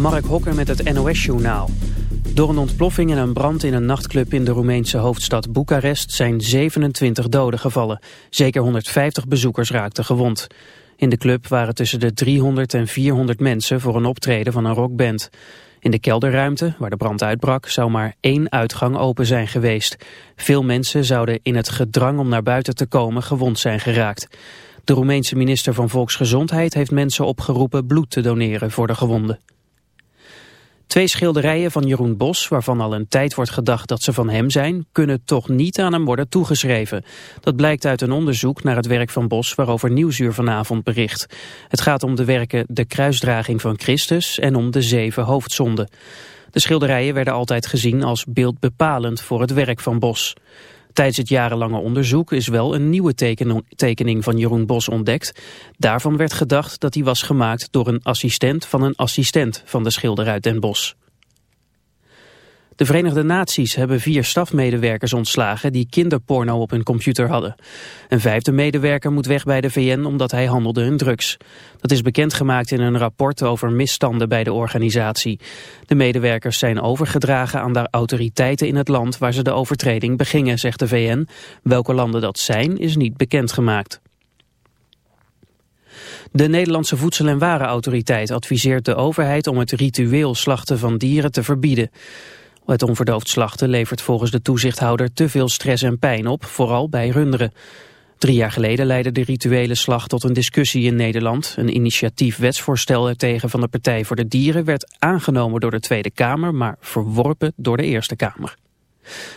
Mark Hokker met het NOS-journaal. Door een ontploffing en een brand in een nachtclub in de Roemeense hoofdstad Boekarest zijn 27 doden gevallen. Zeker 150 bezoekers raakten gewond. In de club waren tussen de 300 en 400 mensen voor een optreden van een rockband. In de kelderruimte, waar de brand uitbrak, zou maar één uitgang open zijn geweest. Veel mensen zouden in het gedrang om naar buiten te komen gewond zijn geraakt. De Roemeense minister van Volksgezondheid heeft mensen opgeroepen bloed te doneren voor de gewonden. Twee schilderijen van Jeroen Bos, waarvan al een tijd wordt gedacht dat ze van hem zijn, kunnen toch niet aan hem worden toegeschreven. Dat blijkt uit een onderzoek naar het werk van Bos waarover Nieuwsuur vanavond bericht. Het gaat om de werken De Kruisdraging van Christus en om de Zeven Hoofdzonden. De schilderijen werden altijd gezien als beeldbepalend voor het werk van Bos. Tijdens het jarenlange onderzoek is wel een nieuwe tekening van Jeroen Bos ontdekt. Daarvan werd gedacht dat die was gemaakt door een assistent van een assistent van de schilder uit Den Bosch. De Verenigde Naties hebben vier stafmedewerkers ontslagen die kinderporno op hun computer hadden. Een vijfde medewerker moet weg bij de VN omdat hij handelde in drugs. Dat is bekendgemaakt in een rapport over misstanden bij de organisatie. De medewerkers zijn overgedragen aan de autoriteiten in het land waar ze de overtreding begingen, zegt de VN. Welke landen dat zijn is niet bekendgemaakt. De Nederlandse Voedsel- en Warenautoriteit adviseert de overheid om het ritueel slachten van dieren te verbieden. Het onverdoofd slachten levert volgens de toezichthouder te veel stress en pijn op, vooral bij runderen. Drie jaar geleden leidde de rituele slag tot een discussie in Nederland. Een initiatief wetsvoorstel ertegen van de Partij voor de Dieren werd aangenomen door de Tweede Kamer, maar verworpen door de Eerste Kamer.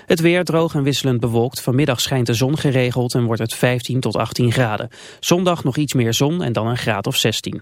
Het weer droog en wisselend bewolkt. Vanmiddag schijnt de zon geregeld en wordt het 15 tot 18 graden. Zondag nog iets meer zon en dan een graad of 16.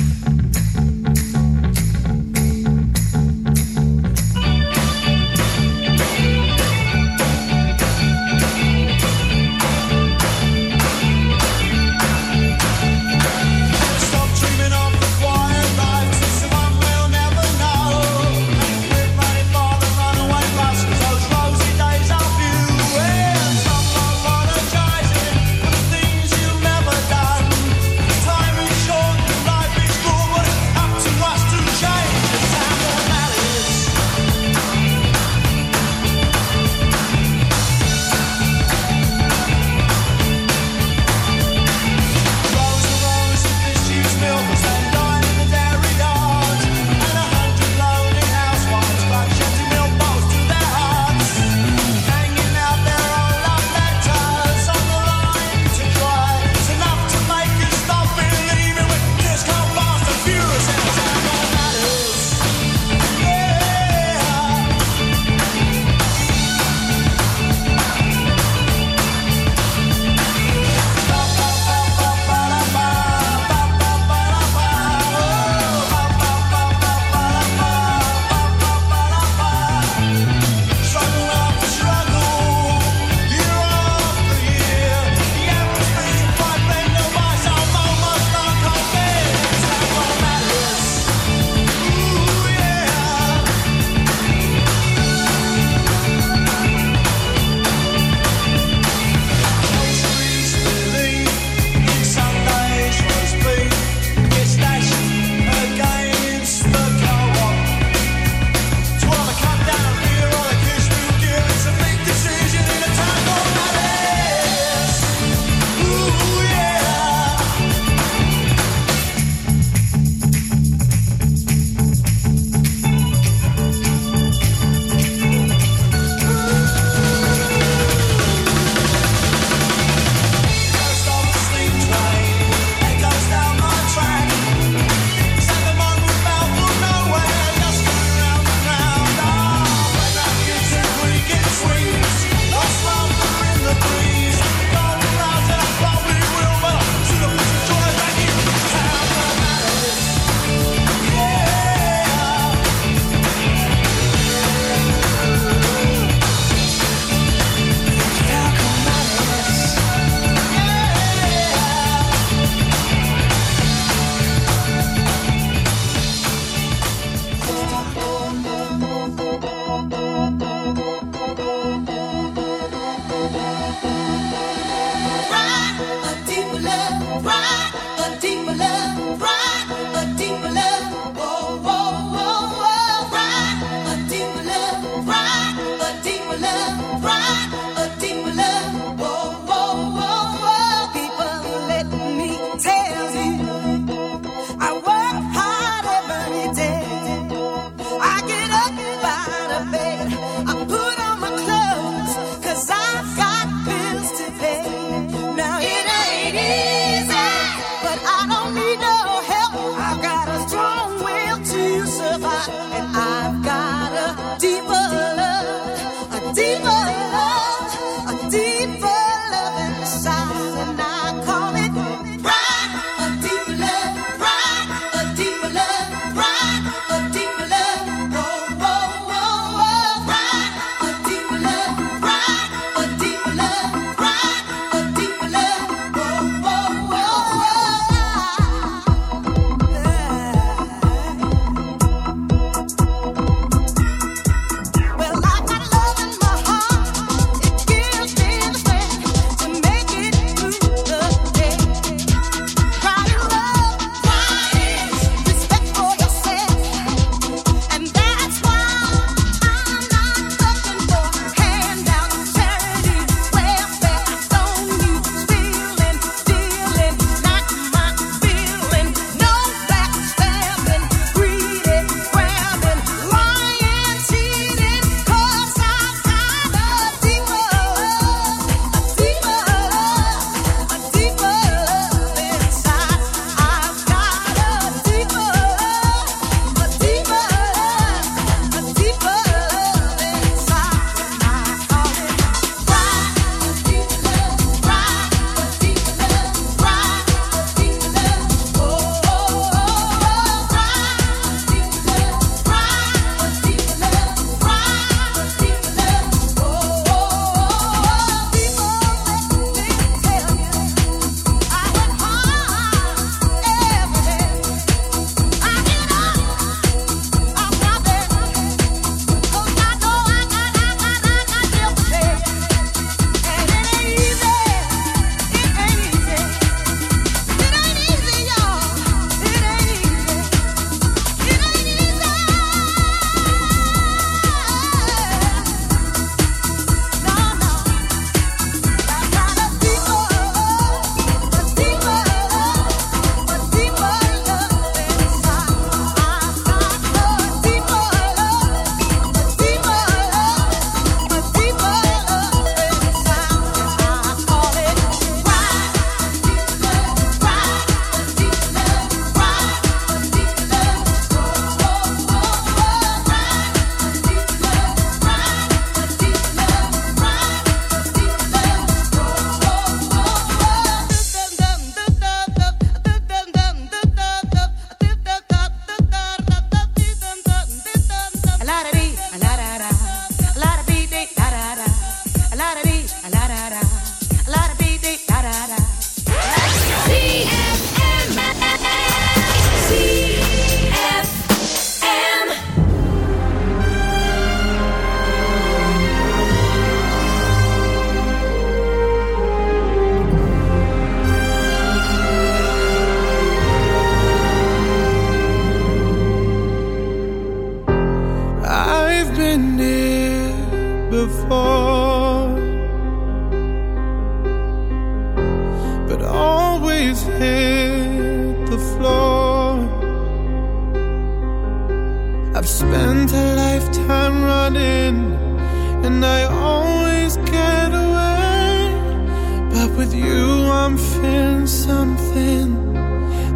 With you, I'm feeling something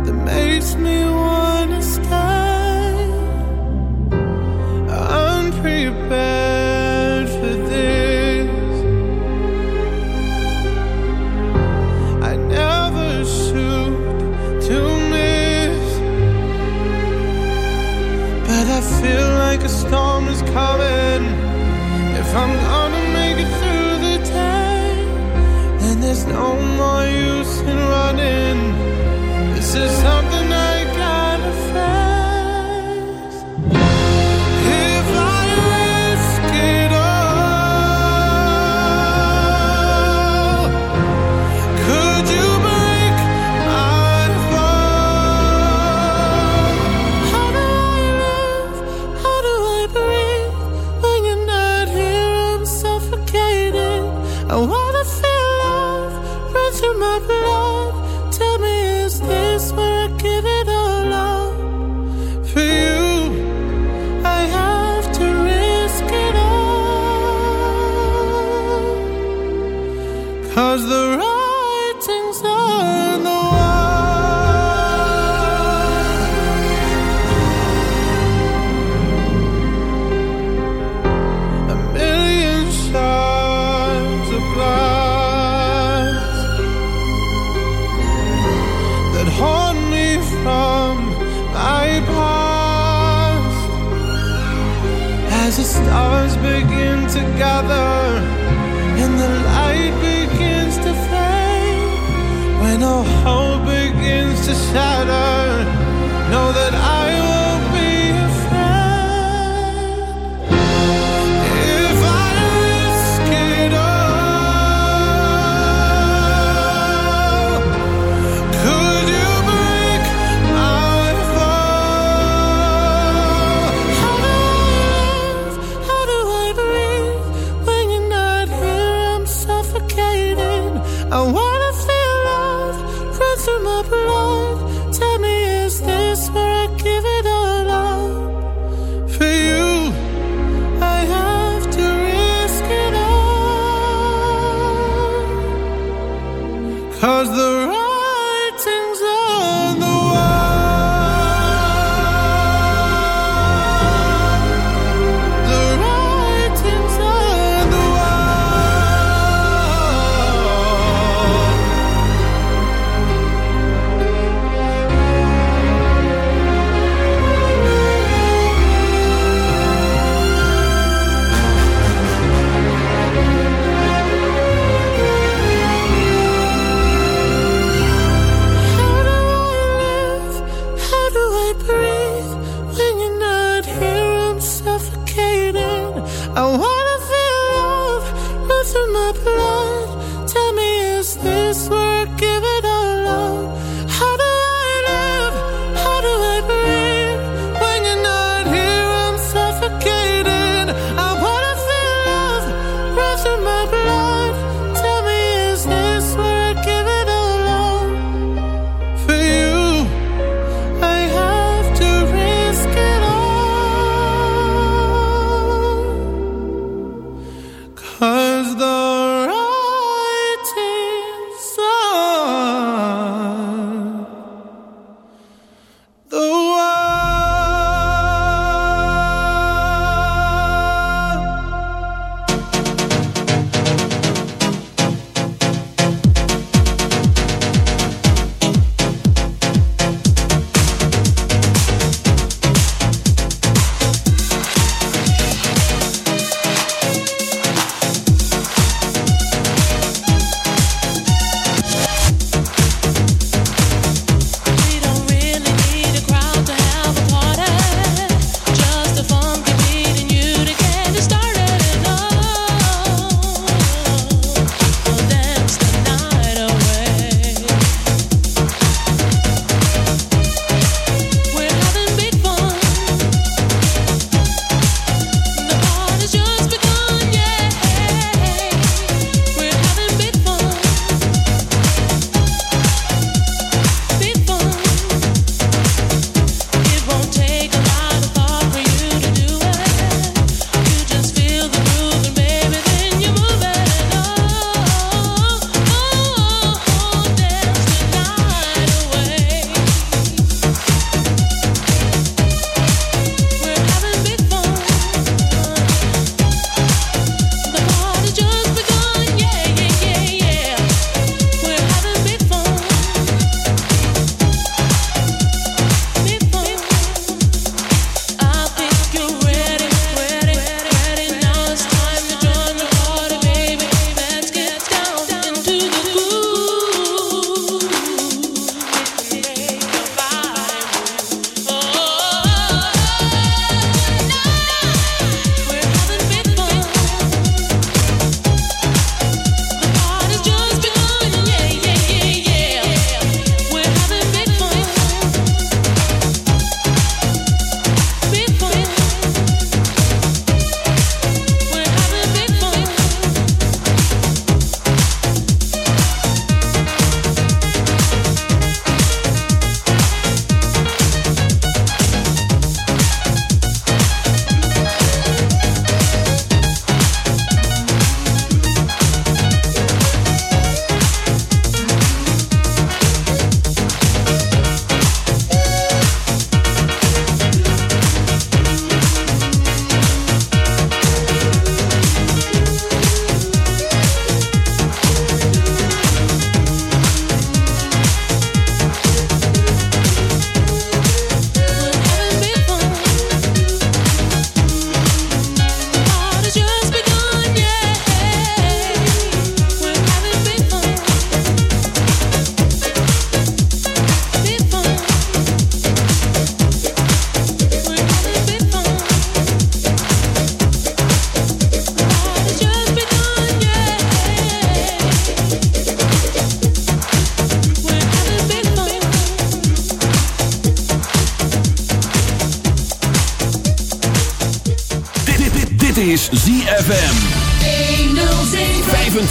that makes me wanna stop. tired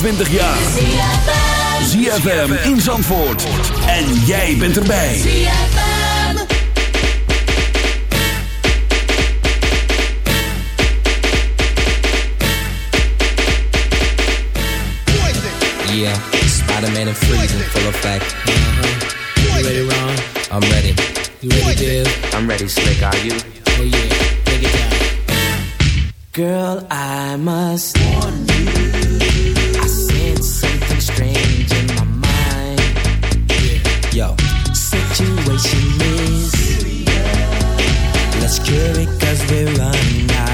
25 jaar. ZFM in Zandvoort. En jij bent erbij. Yeah, Spider-Man and Freeze in full effect. Uh -huh. You ready, Ron? I'm ready. You ready, Dave? I'm ready, Slick. Are you? Oh, yeah. Take it down. Girl, I must warn you. situation is. Let's cure it cause we're running out.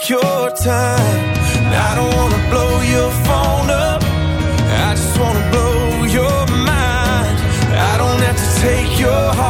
take your time. I don't wanna blow your phone up. I just wanna blow your mind. I don't have to take your heart.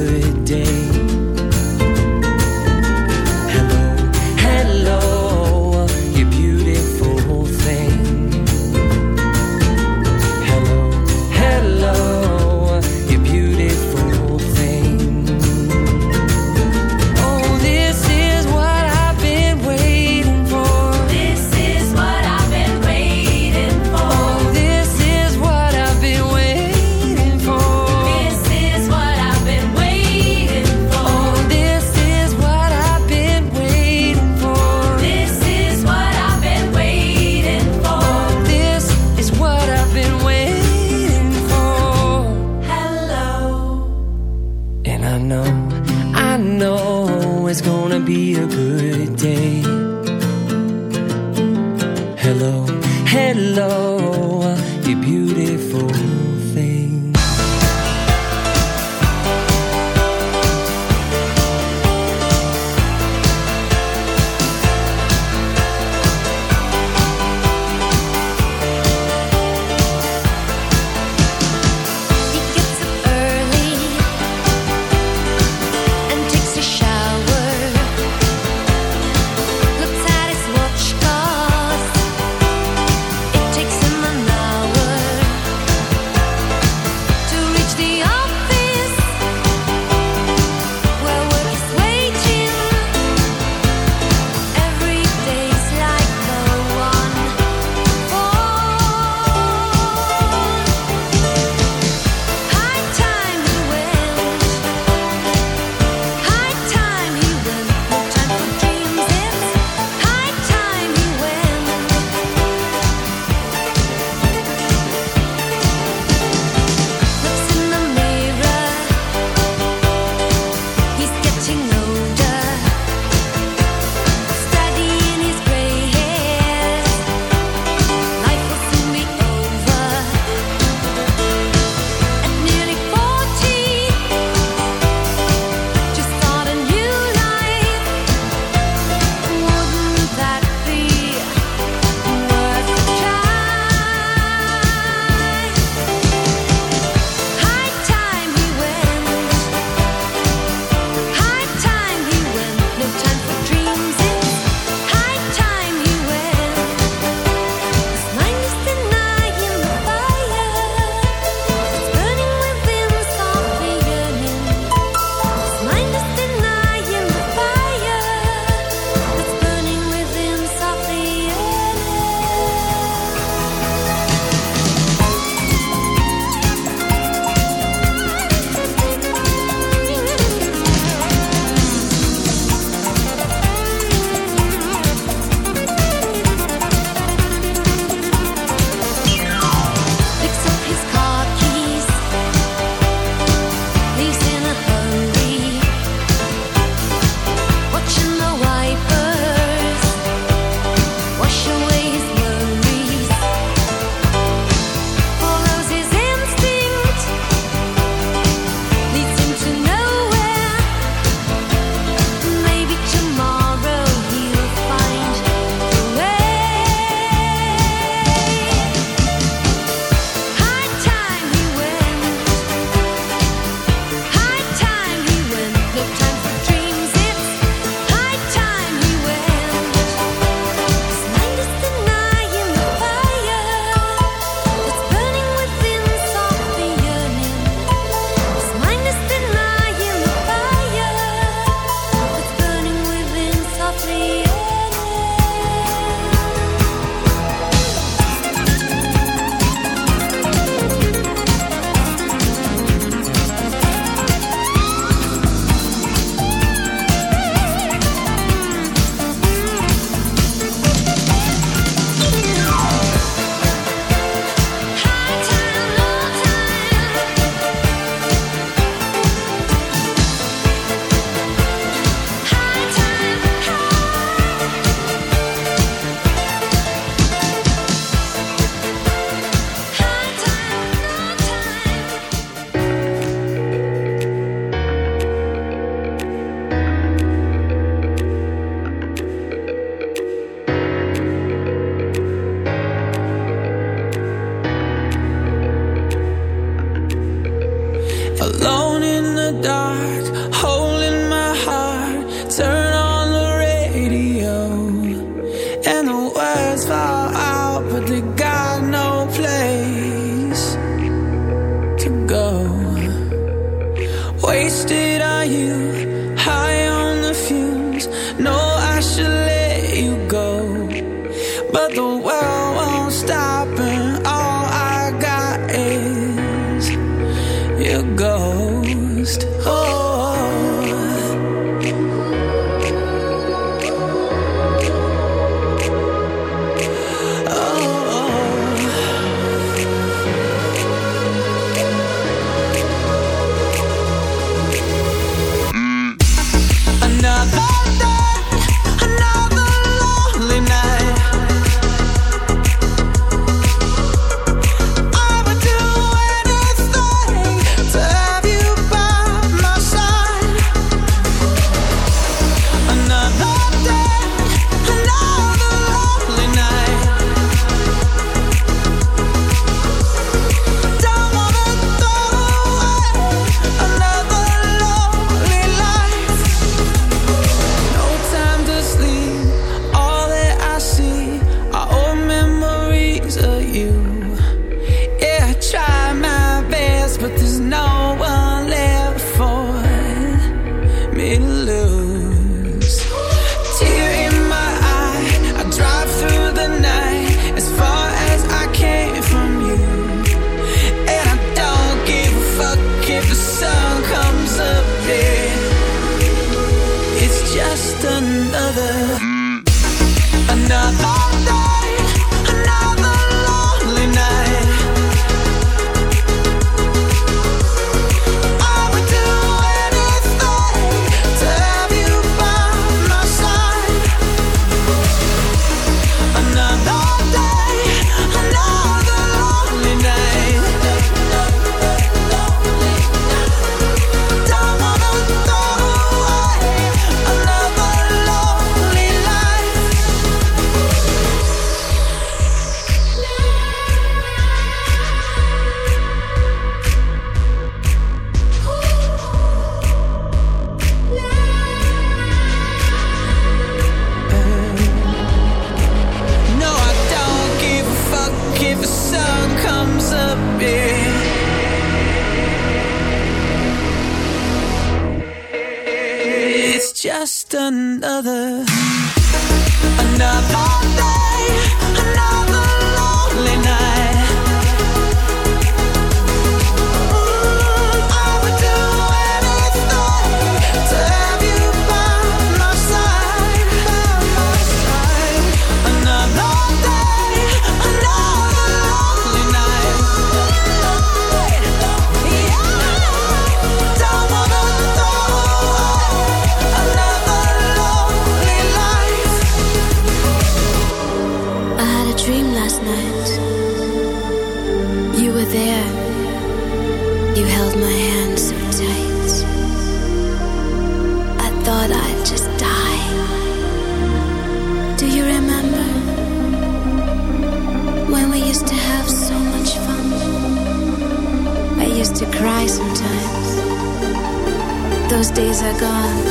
days are gone.